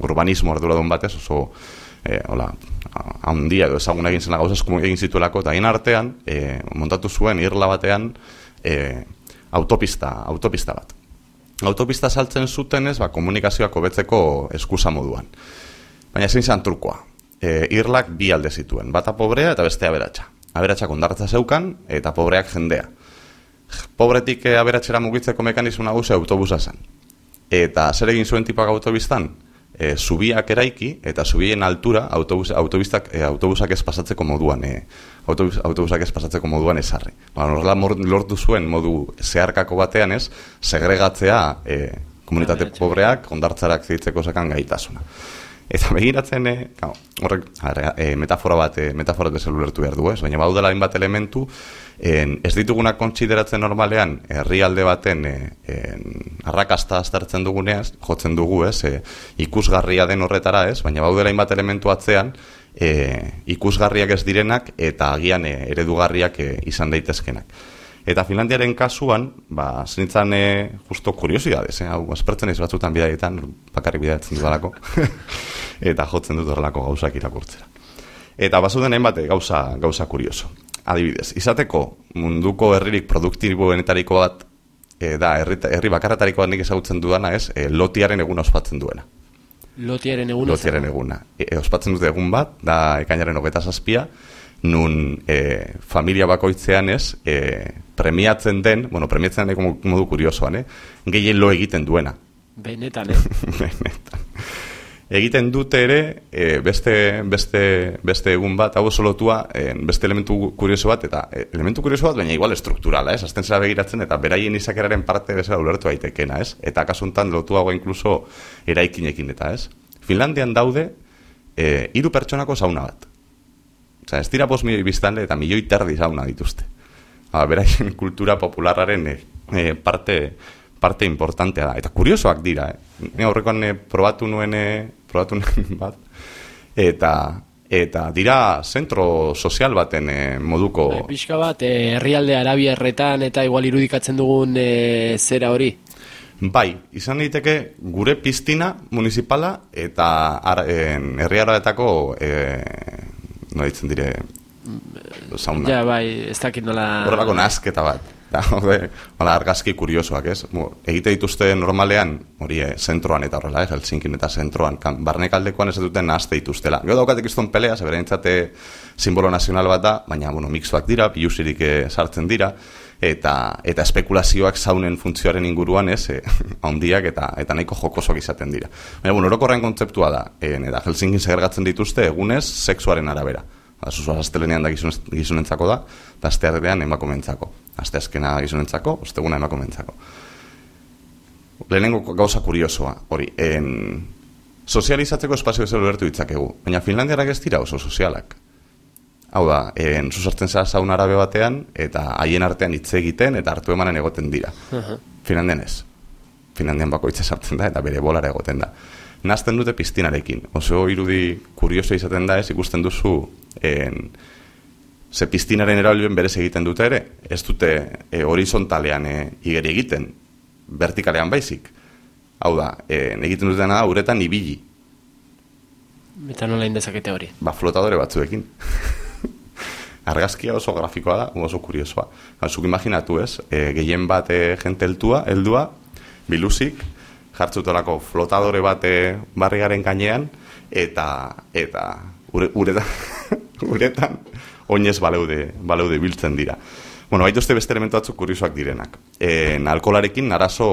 urbanismo arduradun batez, oso, e, hola, handia edo ezagun egin zena gauzaz, egin zituelako, eta egin artean, e, montatu zuen, irla batean, e, autopista, autopista bat. Autopista saltzen zuten ez, ba, komunikazioak hobetzeko eskusa moduan. Baina zein zan trukoa. e, irlak bi alde zituen, bata pobrea eta bestea aberatsa. Aberatsak ondartza zeukan eta pobreak jendea. Pobretik e, aberatxera mugitzeko mekanismo nagusia autobusa zen. Eta zer egin zuen tipak autobistan? E, zubiak eraiki eta zubien altura autobus, autobistak, e, autobusak ez pasatzeko moduan e, autobus, autobusak ez pasatzeko moduan ezarri. Ba, norla lortu zuen modu zeharkako batean ez, segregatzea e, komunitate pobreak ondartzarak zitzeko zakan gaitasuna. Eta begiratzen, e, horrek, e, metafora bat, e, metafora bat ulertu behar du, ez? Baina baudela bat elementu, en, ez dituguna kontsideratzen normalean, herrialde baten en, arrakasta aztertzen duguneaz, jotzen dugu, ez? E, ikusgarria den horretara, ez? Baina baudela bat elementu atzean, e, ikusgarriak ez direnak, eta agian e, eredugarriak e, izan daitezkenak. Eta Finlandiaren kasuan, ba, zenitzen e, justo kuriosidades, eh? hau, espertzen ez batzutan bidaietan, bakarrik bidaiatzen dudalako, eta jotzen dut horrelako gauzak irakurtzera. Eta bazuden bat gauza, gauza kurioso. Adibidez, izateko munduko herririk produktiboenetariko bat, e, da, herri, herri bakarretariko bat nik ezagutzen dudana ez, e, lotiaren egun ospatzen duena. Lotiaren eguna? Lotiaren eguna. E, ospatzen dute egun bat, da, ekainaren hogeta zazpia, nun e, familia bakoitzean ez, e, premiatzen den, bueno, premiatzen den modu kuriosoan, eh? gehien lo egiten duena. Benetan, eh? Benetan. Egiten dute ere, e, beste, beste, beste egun bat, hau solotua, e, beste elementu kurioso bat, eta e, elementu kurioso bat, baina igual estrukturala, ez? Azten zera begiratzen, eta beraien izakeraren parte bezala ulertu aitekena, ez? Eta kasuntan lotu hau inkluso eraikinekin, eta ez? Finlandian daude, e, iru pertsonako zauna bat. Osa, ez dira bos milioi biztanle eta milioi terdi zauna dituzte. Ba, beraien kultura populararen e, parte, parte importantea da. Eta kuriosoak dira, eh? Ne horrekoan e, probatu nuen, e, probatu nuen bat. Eta, eta dira zentro sozial baten e, moduko... Bai, pixka bat, herrialde Arabia erretan eta igual irudikatzen dugun e, zera hori. Bai, izan daiteke gure piztina municipala eta herriaradetako e, no ditzen dire sauna. Ja, bai, ez dakit nola... Horrelako nazketa bat. Da, hola, argazki kuriosoak, ez? egite dituzte normalean, hori, eh, zentroan eta horrela, eh, Helsinkin eta zentroan, kan, barnek aldekoan ez duten nazte dituztela. Gero daukatek izton pelea, zebera simbolo nazional bat da, baina, bueno, mixtuak dira, piusirik eh, sartzen dira, eta eta espekulazioak zaunen funtzioaren inguruan, ez, handiak eta eta nahiko jokosoak izaten dira. Baina, bueno, orokorren kontzeptua da, eh, eta Helsinkin segergatzen dituzte egunez sexuaren arabera. Azuzua, astelenean da gizunentzako da, eta asteartean emakomentzako. Aste azkena gizunentzako, osteguna emakomentzako. Lehenengo gauza kuriosoa, hori, en, sozializatzeko espazio ez ulertu ditzakegu, baina Finlandiarak ez dira oso sozialak. Hau da, en, zuzartzen zara zaun arabe batean, eta haien artean hitz egiten, eta hartu emanen egoten dira. Uh -huh. Finlandian ez. Finlandian bakoitza sartzen da, eta bere bolara egoten da. Nazten dute piztinarekin. Oso irudi kurioso izaten da ez, ikusten duzu en, ze piztinaren erabilben berez egiten dute ere, ez dute e, horizontalean e, igeri egiten, vertikalean baizik. Hau da, e, egiten dutena da, uretan ibili. Eta nola indezakete hori? Ba, flotadore batzuekin. Argazkia oso grafikoa da, oso kuriosoa. Zuk imaginatu ez, e, gehien bat e, jente heldua, heldua, biluzik, jartzutelako flotadore bat e, barrigaren gainean, eta, eta ure, uretan, uretan oinez baleude, baleude biltzen dira. Bueno, baituzte beste elementu batzuk kuriosoak direnak. En alkolarekin arazo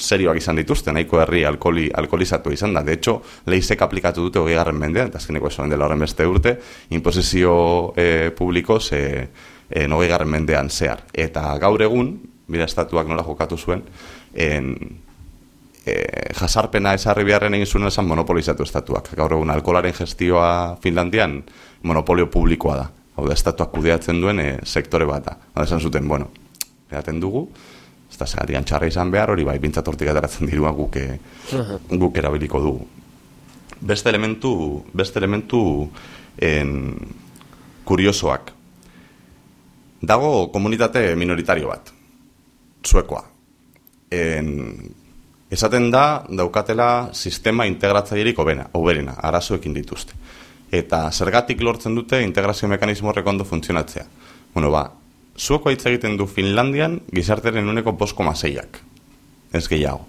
serioak izan dituzte, nahiko herri alkoli, alkolizatu izan da. De hecho, leizek aplikatu dute hogei garren mendean, eta azkeneko esan dela horren beste urte, imposizio e, publiko ze e, hogei garren mendean zehar. Eta gaur egun, bida estatuak nola jokatu zuen, en, e, jasarpena esarri beharren egin zuen esan monopolizatu estatuak. Gaur egun alkolaren gestioa Finlandian monopolio publikoa da hau da, estatuak kudeatzen duen e, sektore bat da. Hau esan zuten, bueno, edaten dugu, ez da segatian txarra izan behar, hori bai, bintzat hortik ataratzen dirua guk, e, guk erabiliko dugu. Beste elementu, beste elementu en, kuriosoak. Dago komunitate minoritario bat, suekoa. En, esaten da, daukatela sistema integratzailerik obena, oberena, arazoekin dituzte eta zergatik lortzen dute integrazio mekanismo horrek ondo funtzionatzea. Bueno, ba, zuoko hitz egiten du Finlandian gizarteren uneko bosko maseiak. Ez gehiago.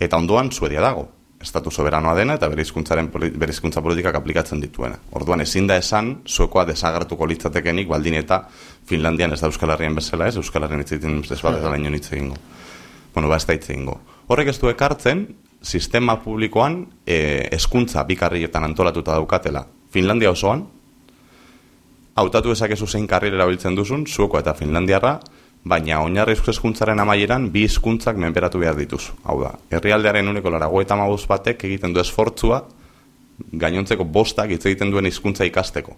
Eta ondoan Suedia dago. estatu soberanoa dena eta bere hizkuntzaren bere hizkuntza politikak aplikatzen dituena. Orduan ezin da esan suekoa desagertuko litzatekenik baldin eta Finlandian ez da Euskal Herrian bezala ez, Euskal Herrian hitz egiten ez bat ez da laino hitz egingo. Bueno, ba ez da hitz egingo. Horrek ez du ekartzen, sistema publikoan e, eskuntza bikarrietan antolatuta daukatela Finlandia osoan, hautatu ezakezu zein karri erabiltzen duzun, zuoko eta Finlandiarra, baina oinarri eskuntzaren amaieran bi hizkuntzak menperatu behar dituzu. Hau da, herrialdearen uneko larago eta batek egiten du esfortzua, gainontzeko bostak hitz egiten duen hizkuntza ikasteko.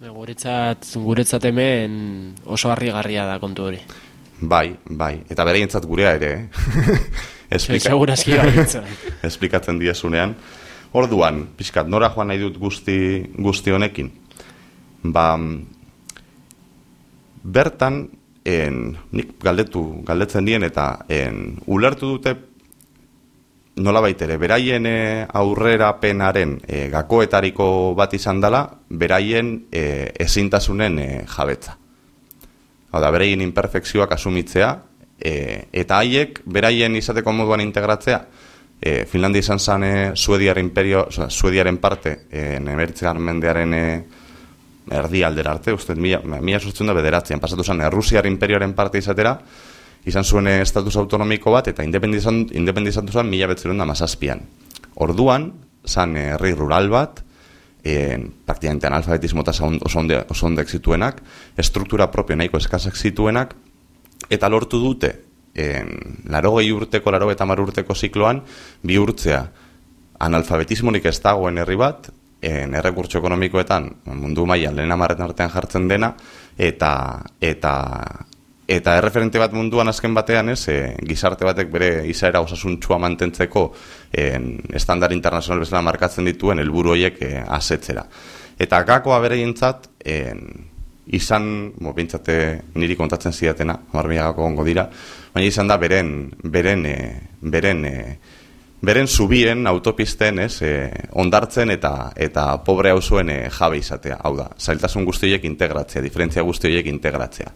Guretzat, guretzat hemen oso harrigarria da kontu hori. Bai, bai, eta bere gurea ere, eh? Esplika... Esplikatzen diezunean. Orduan, pixkat, nora joan nahi dut guzti, guzti honekin? Ba, bertan, en, nik galdetu, galdetzen dien eta en, ulertu dute nola baitere, beraien e, aurrera penaren e, gakoetariko bat izan dela, beraien e, ezintasunen e, jabetza. Hau da, beraien imperfekzioak asumitzea, e, eta haiek beraien izateko moduan integratzea, e, Finlandia izan zen e, Suediaren imperio, Suediaren parte, e, nemertzean mendearen e, erdi aldera arte, uste, mila, mila sortzen da bederatzean, pasatu zen, Errusiar imperioaren parte izatera, izan zuen estatus autonomiko bat, eta independizatu zen mila betzerun da mazazpian. Orduan, zan herri rural bat, en, praktikamente analfabetismo eta oso zituenak, struktura propio nahiko eskazak zituenak, eta lortu dute, en, laro gehi urteko, laro eta urteko zikloan, bi urtzea, analfabetismonik ez dagoen herri bat, en errekurtso ekonomikoetan mundu mailan lehen amarretan artean jartzen dena eta eta eta erreferente bat munduan azken batean ez e, gizarte batek bere izaera osasuntsua mantentzeko en, estandar internazional bezala markatzen dituen helburu horiek e, asetzera. Eta gakoa bereientzat izan, mo, bintzate niri kontatzen zidatena, marmiagako gongo dira, baina izan da beren, beren, e, beren e, beren zubien autopisten, ez, e, ondartzen eta eta pobre hau zuen e, jabe izatea. Hau da, zailtasun guztiek integratzea, diferentzia guztiek integratzea.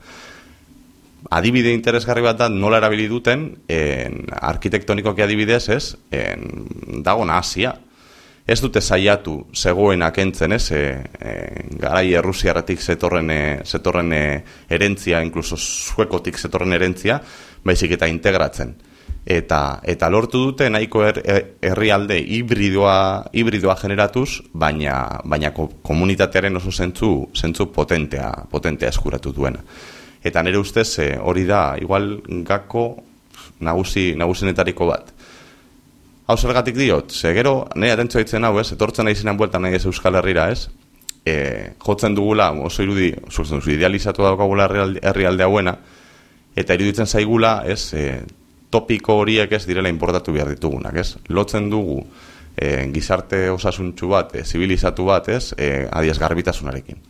Adibide interesgarri bat da nola erabili duten en, arkitektonikoki adibidez, ez, en, dago nazia. Ez dute saiatu zegoenak entzen, ez, e, e, garai errusiarretik zetorren, e, zetorren e, erentzia, inkluso suekotik zetorren erentzia, baizik eta integratzen eta eta lortu dute nahiko er, er, herrialde hibridoa hibridoa generatuz, baina baina komunitatearen oso zentzu zentzu potentea potentea eskuratu duena. Eta nire ustez e, hori da igual gako nagusi nagusenetariko bat. Hau zergatik diot, ze gero nahi atentzu ditzen hau, ez, etortzen nahi zinan bueltan nahi ez Euskal Herrira, ez, e, jotzen dugula, oso irudi, zuzen, idealizatu daukagula herrialde hauena, eta iruditzen zaigula, ez, e, topiko horiek ez direla importatu behar ditugunak, ez? Lotzen dugu e, gizarte osasuntxu bat, e, zibilizatu bat, ez? E, adiaz garbitasunarekin.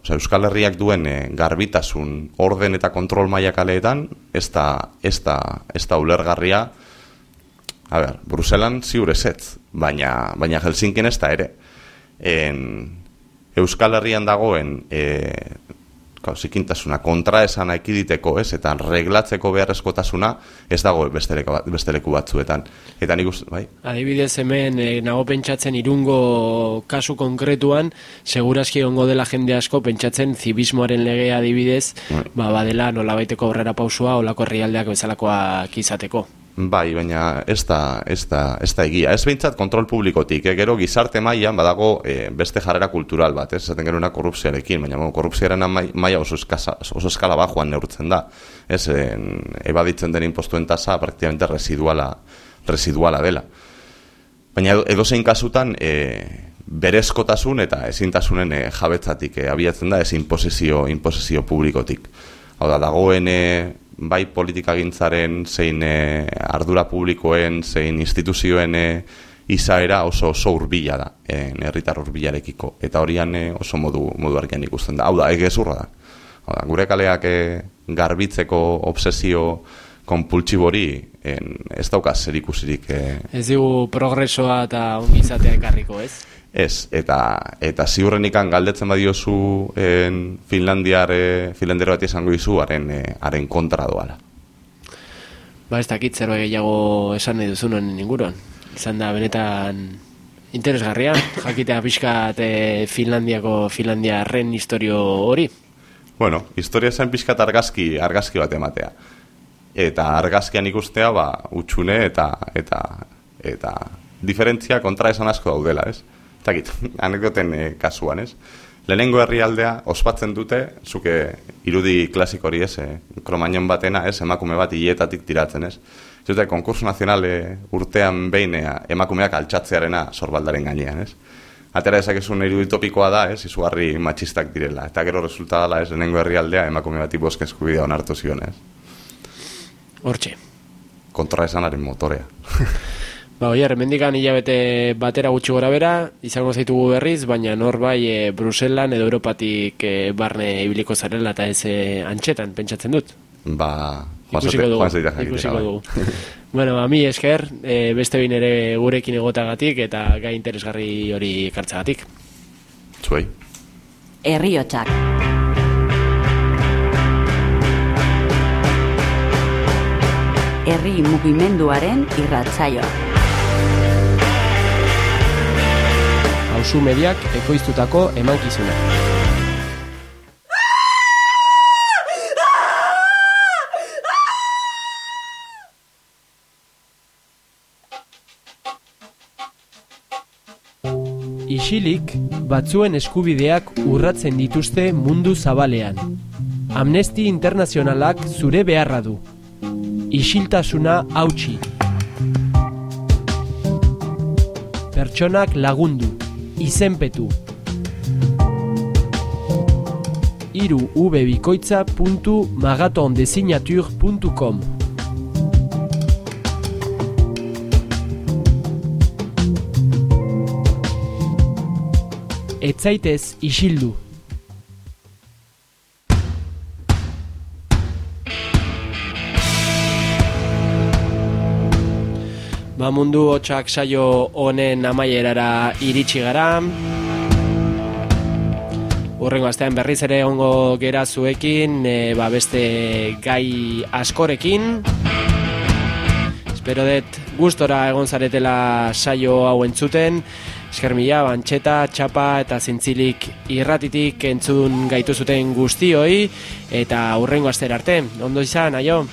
Osa, Euskal Herriak duen e, garbitasun orden eta kontrol maila kaleetan, ez da, ez da, ez da ulergarria, a ber, Bruselan ziur ezetz, baina, baina Helsinkien ez da ere. En, Euskal Herrian dagoen e, zikintasuna kontra esan ekiditeko, ez, eta reglatzeko beharrezkotasuna ez dago besteleku, besteleku batzuetan. Eta nik bai? Adibidez hemen, e, nago pentsatzen irungo kasu konkretuan, segurazki ongo dela jende asko pentsatzen zibismoaren legea adibidez, bai. ba, badela nolabaiteko horrera pausua, olako herrialdeak bezalakoak izateko. Bai, baina ez da, ez da, ez da egia. Ez behintzat kontrol publikotik, eh? gero gizarte mailan badago eh, beste jarrera kultural bat, ez zaten gero una korrupziarekin, baina korrupziaren maila oso, eskasa, oso eskala bajoan neurtzen da. Ez, en, ebaditzen den impostuen tasa praktikamente residuala, residuala dela. Baina edo zein kasutan, e, berezkotasun eta ezintasunen e, jabetzatik e, abiatzen da, ez imposizio, imposizio publikotik. Hau da, dagoen e, bai politikagintzaren zein e, ardura publikoen zein instituzioen e, izaera oso oso urbila da en herritar hurbilarekiko. Eta horian e, oso modu modu argian ikusten da. Hau da egezurra da. Hau da gure kaleak e, garbitzeko obsesio konpultsibori ez dauka zer e, ez dugu progresoa eta ongizatea ekarriko ez Ez, eta, eta ziurrenikan galdetzen badiozu en Finlandiar, e, Finlandiar bat izango izu, haren, e, haren kontra doala. ba ez dakit zerbait gehiago esan nahi duzun inguruan. Izan da benetan interesgarria, jakitea pixkat e, Finlandiako Finlandiarren historio hori. Bueno, historia zen pixkat argazki, argazki bat ematea. Eta argazkian ikustea, ba, utxune eta, eta, eta diferentzia kontra esan asko daudela, ez? Takit, anekdoten e, kasuan, ez? Lehenengo herrialdea ospatzen dute, zuke irudi klasik hori ez, e, kromañon batena, ez, emakume bat hietatik tiratzen, ez? Zute, konkursu nazionale urtean behinea emakumeak altxatzearena sorbaldaren gainean, ez? Atera ezakezun irudi topikoa da, ez, izugarri matxistak direla. Eta gero resulta dela, ez, lehenengo herrialdea emakume bat iboske eskubidea onartu zion, ez? Hortxe. Kontra esanaren motorea. Ba, oi, remendikan hilabete batera gutxi gora bera, izango zaitugu berriz, baina nor bai e, Bruselan edo Europatik e, barne ibiliko zarela eta ez e, antxetan, pentsatzen dut. Ba, ikusiko dugu. Ikusiko bai. dugu. bueno, a mi esker, e, beste bin ere gurekin egotagatik eta gai interesgarri hori kartzagatik. Zuei. Herriotsak. Herri mugimenduaren irratsaioa. Pausu mediak ekoiztutako emankizuna. Isilik batzuen eskubideak urratzen dituzte mundu zabalean. Amnesty Internazionalak zure beharra du. Isiltasuna hautsi. Pertsonak lagundu izenpetu. Iru ubebikoitza.magatondesignatur.com Etzaitez isildu. Ba mundu hotxak saio honen amaierara iritsi gara. Urrengo astean berriz ere ongo gera zuekin, e, ba beste gai askorekin. Espero dut gustora egon zaretela saio hau entzuten. Eskermila, bantxeta, txapa eta zintzilik irratitik entzun gaitu zuten guztioi. Eta urrengo aster arte, ondo izan, aio!